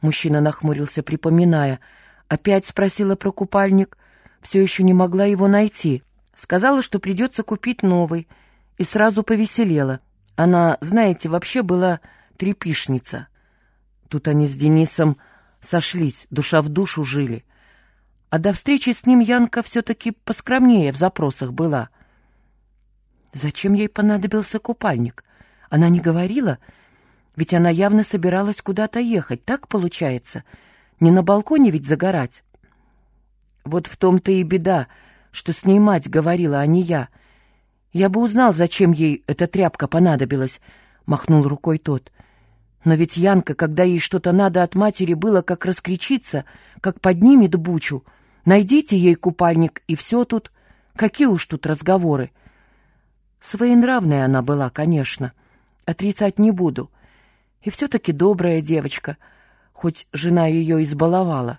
Мужчина нахмурился, припоминая. Опять спросила про купальник. Все еще не могла его найти. Сказала, что придется купить новый. И сразу повеселела. Она, знаете, вообще была трепишница. Тут они с Денисом сошлись, душа в душу жили. А до встречи с ним Янка все-таки поскромнее в запросах была. Зачем ей понадобился купальник? Она не говорила, ведь она явно собиралась куда-то ехать, так получается? Не на балконе ведь загорать. Вот в том-то и беда, что с ней мать говорила, а не я. Я бы узнал, зачем ей эта тряпка понадобилась, — махнул рукой тот. Но ведь Янка, когда ей что-то надо от матери, было как раскричиться, как поднимет бучу. Найдите ей купальник, и все тут. Какие уж тут разговоры. Своенравная она была, конечно. Отрицать не буду. И все-таки добрая девочка, хоть жена ее избаловала.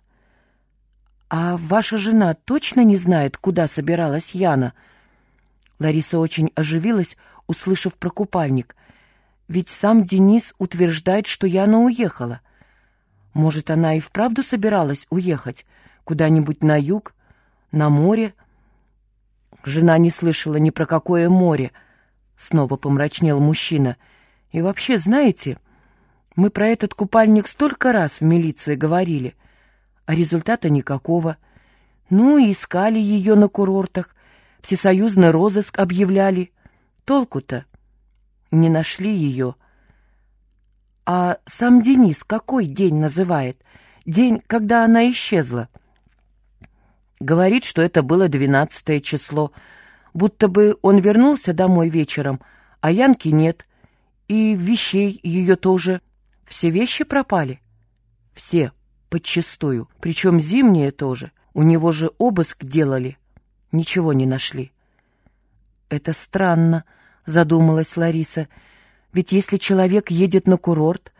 «А ваша жена точно не знает, куда собиралась Яна?» Лариса очень оживилась, услышав про купальник. «Ведь сам Денис утверждает, что Яна уехала. Может, она и вправду собиралась уехать? Куда-нибудь на юг? На море?» Жена не слышала ни про какое море. Снова помрачнел мужчина. «И вообще, знаете...» Мы про этот купальник столько раз в милиции говорили, а результата никакого. Ну и искали ее на курортах, всесоюзный розыск объявляли. Толку-то? Не нашли ее. А сам Денис какой день называет? День, когда она исчезла. Говорит, что это было двенадцатое число, будто бы он вернулся домой вечером, а Янки нет, и вещей ее тоже все вещи пропали? Все, подчистую, причем зимние тоже. У него же обыск делали. Ничего не нашли. Это странно, задумалась Лариса. Ведь если человек едет на курорт,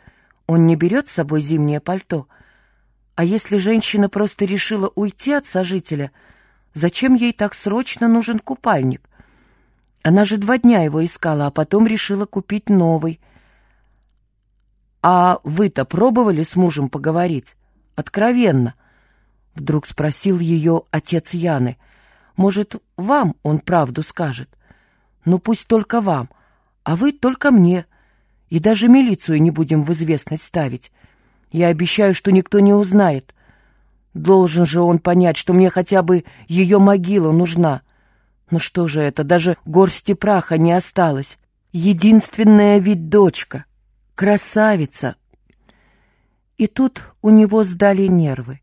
он не берет с собой зимнее пальто. А если женщина просто решила уйти от сожителя, зачем ей так срочно нужен купальник? Она же два дня его искала, а потом решила купить новый. «А вы-то пробовали с мужем поговорить? Откровенно?» Вдруг спросил ее отец Яны. «Может, вам он правду скажет? Ну, пусть только вам, а вы только мне. И даже милицию не будем в известность ставить. Я обещаю, что никто не узнает. Должен же он понять, что мне хотя бы ее могила нужна. Ну что же это, даже горсти праха не осталось. Единственная ведь дочка. Красавица! И тут у него сдали нервы.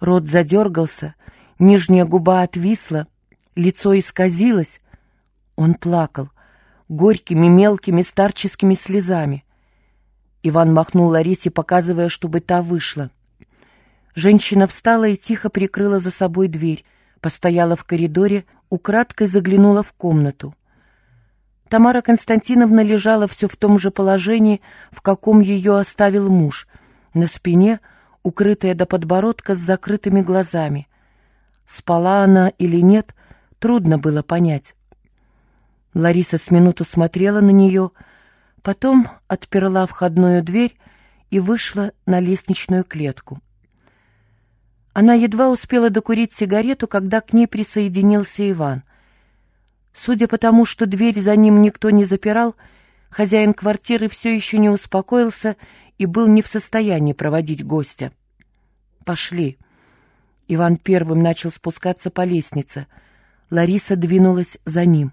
Рот задергался, нижняя губа отвисла, лицо исказилось. Он плакал горькими мелкими старческими слезами. Иван махнул Ларисе, показывая, чтобы та вышла. Женщина встала и тихо прикрыла за собой дверь, постояла в коридоре, украдкой заглянула в комнату. Тамара Константиновна лежала все в том же положении, в каком ее оставил муж, на спине, укрытая до подбородка с закрытыми глазами. Спала она или нет, трудно было понять. Лариса с минуту смотрела на нее, потом отперла входную дверь и вышла на лестничную клетку. Она едва успела докурить сигарету, когда к ней присоединился Иван. Судя по тому, что дверь за ним никто не запирал, хозяин квартиры все еще не успокоился и был не в состоянии проводить гостя. «Пошли». Иван первым начал спускаться по лестнице. Лариса двинулась за ним.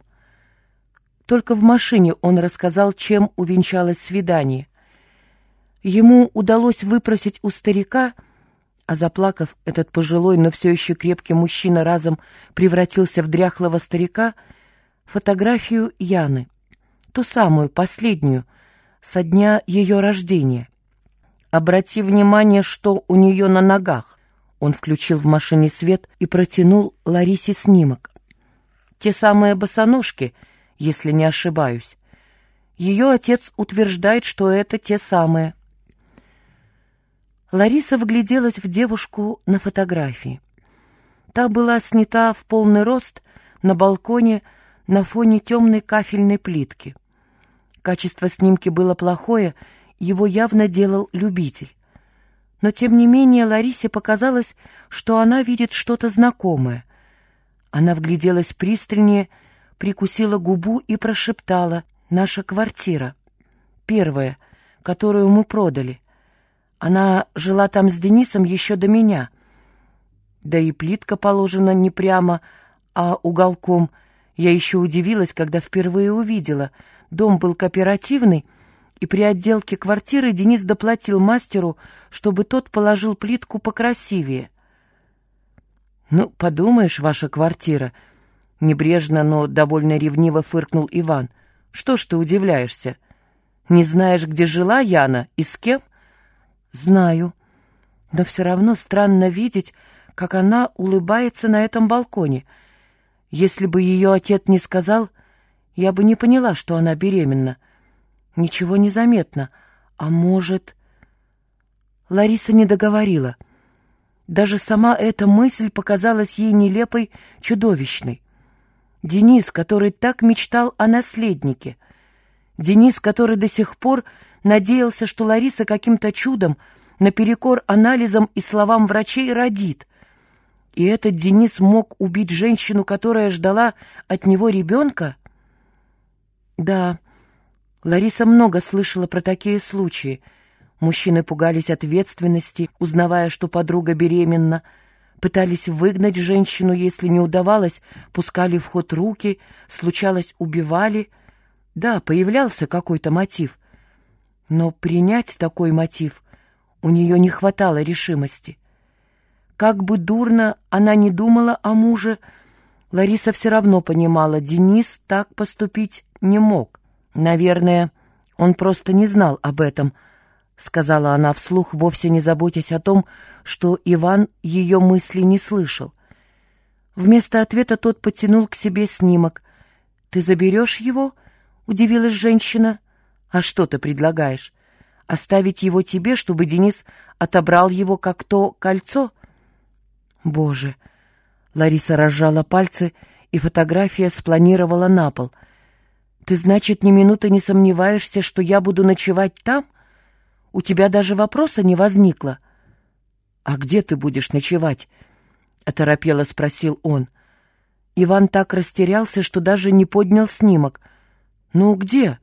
Только в машине он рассказал, чем увенчалось свидание. Ему удалось выпросить у старика, а заплакав, этот пожилой, но все еще крепкий мужчина разом превратился в дряхлого старика — фотографию Яны, ту самую, последнюю, со дня ее рождения. Обрати внимание, что у нее на ногах. Он включил в машине свет и протянул Ларисе снимок. Те самые босоножки, если не ошибаюсь. Ее отец утверждает, что это те самые. Лариса вгляделась в девушку на фотографии. Та была снята в полный рост на балконе на фоне темной кафельной плитки. Качество снимки было плохое, его явно делал любитель. но тем не менее Ларисе показалось, что она видит что-то знакомое. Она вгляделась пристальнее, прикусила губу и прошептала «Наша квартира. Первая, которую мы продали. Она жила там с Денисом еще до меня. Да и плитка положена не прямо, а уголком. Я еще удивилась, когда впервые увидела. Дом был кооперативный, и при отделке квартиры Денис доплатил мастеру, чтобы тот положил плитку покрасивее. «Ну, подумаешь, ваша квартира», — небрежно, но довольно ревниво фыркнул Иван. «Что ж ты удивляешься? Не знаешь, где жила Яна и с кем?» «Знаю, но все равно странно видеть, как она улыбается на этом балконе. Если бы ее отец не сказал, я бы не поняла, что она беременна. Ничего не заметно. А может...» Лариса не договорила. Даже сама эта мысль показалась ей нелепой, чудовищной. Денис, который так мечтал о наследнике. Денис, который до сих пор надеялся, что Лариса каким-то чудом, наперекор анализам и словам врачей, родит. И этот Денис мог убить женщину, которая ждала от него ребенка? Да, Лариса много слышала про такие случаи — Мужчины пугались ответственности, узнавая, что подруга беременна, пытались выгнать женщину, если не удавалось, пускали в ход руки, случалось, убивали. Да, появлялся какой-то мотив. Но принять такой мотив у нее не хватало решимости. Как бы дурно она ни думала о муже, Лариса все равно понимала, Денис так поступить не мог. Наверное, он просто не знал об этом —— сказала она вслух, вовсе не заботясь о том, что Иван ее мысли не слышал. Вместо ответа тот потянул к себе снимок. «Ты заберешь его?» — удивилась женщина. «А что ты предлагаешь? Оставить его тебе, чтобы Денис отобрал его, как то кольцо?» «Боже!» — Лариса разжала пальцы, и фотография спланировала на пол. «Ты, значит, ни минуты не сомневаешься, что я буду ночевать там?» У тебя даже вопроса не возникло. — А где ты будешь ночевать? — оторопело спросил он. Иван так растерялся, что даже не поднял снимок. — Ну, где?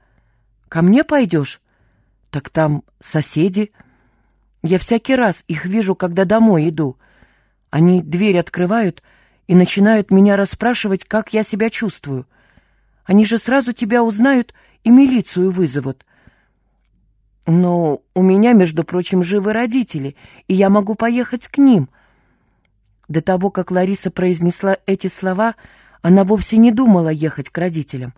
Ко мне пойдешь? — Так там соседи. Я всякий раз их вижу, когда домой иду. Они дверь открывают и начинают меня расспрашивать, как я себя чувствую. Они же сразу тебя узнают и милицию вызовут. — но у меня, между прочим, живы родители, и я могу поехать к ним. До того, как Лариса произнесла эти слова, она вовсе не думала ехать к родителям.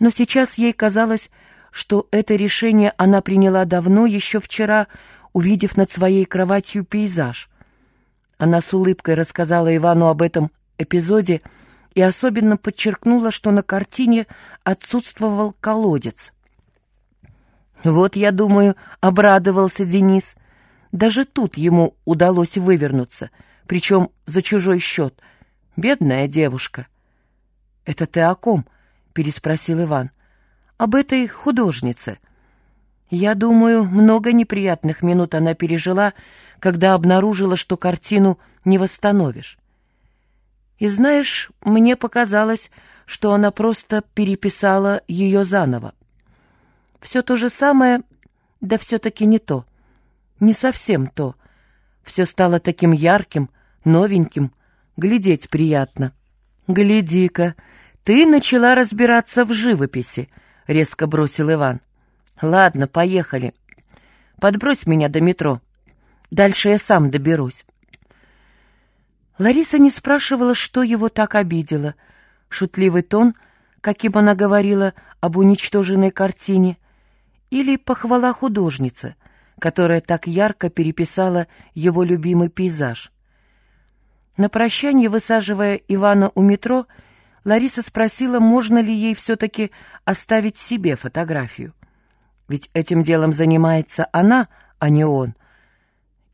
Но сейчас ей казалось, что это решение она приняла давно, еще вчера, увидев над своей кроватью пейзаж. Она с улыбкой рассказала Ивану об этом эпизоде и особенно подчеркнула, что на картине отсутствовал колодец. Вот, я думаю, обрадовался Денис. Даже тут ему удалось вывернуться, причем за чужой счет. Бедная девушка. — Это ты о ком? — переспросил Иван. — Об этой художнице. Я думаю, много неприятных минут она пережила, когда обнаружила, что картину не восстановишь. И знаешь, мне показалось, что она просто переписала ее заново. Все то же самое, да все-таки не то. Не совсем то. Все стало таким ярким, новеньким, глядеть приятно. «Гляди-ка, ты начала разбираться в живописи», — резко бросил Иван. «Ладно, поехали. Подбрось меня до метро. Дальше я сам доберусь». Лариса не спрашивала, что его так обидело. Шутливый тон, каким она говорила об уничтоженной картине, или похвала художницы, которая так ярко переписала его любимый пейзаж. На прощание, высаживая Ивана у метро, Лариса спросила, можно ли ей все-таки оставить себе фотографию. Ведь этим делом занимается она, а не он.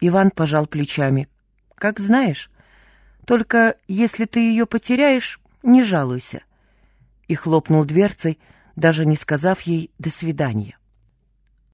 Иван пожал плечами. «Как знаешь. Только если ты ее потеряешь, не жалуйся». И хлопнул дверцей, даже не сказав ей «до свидания».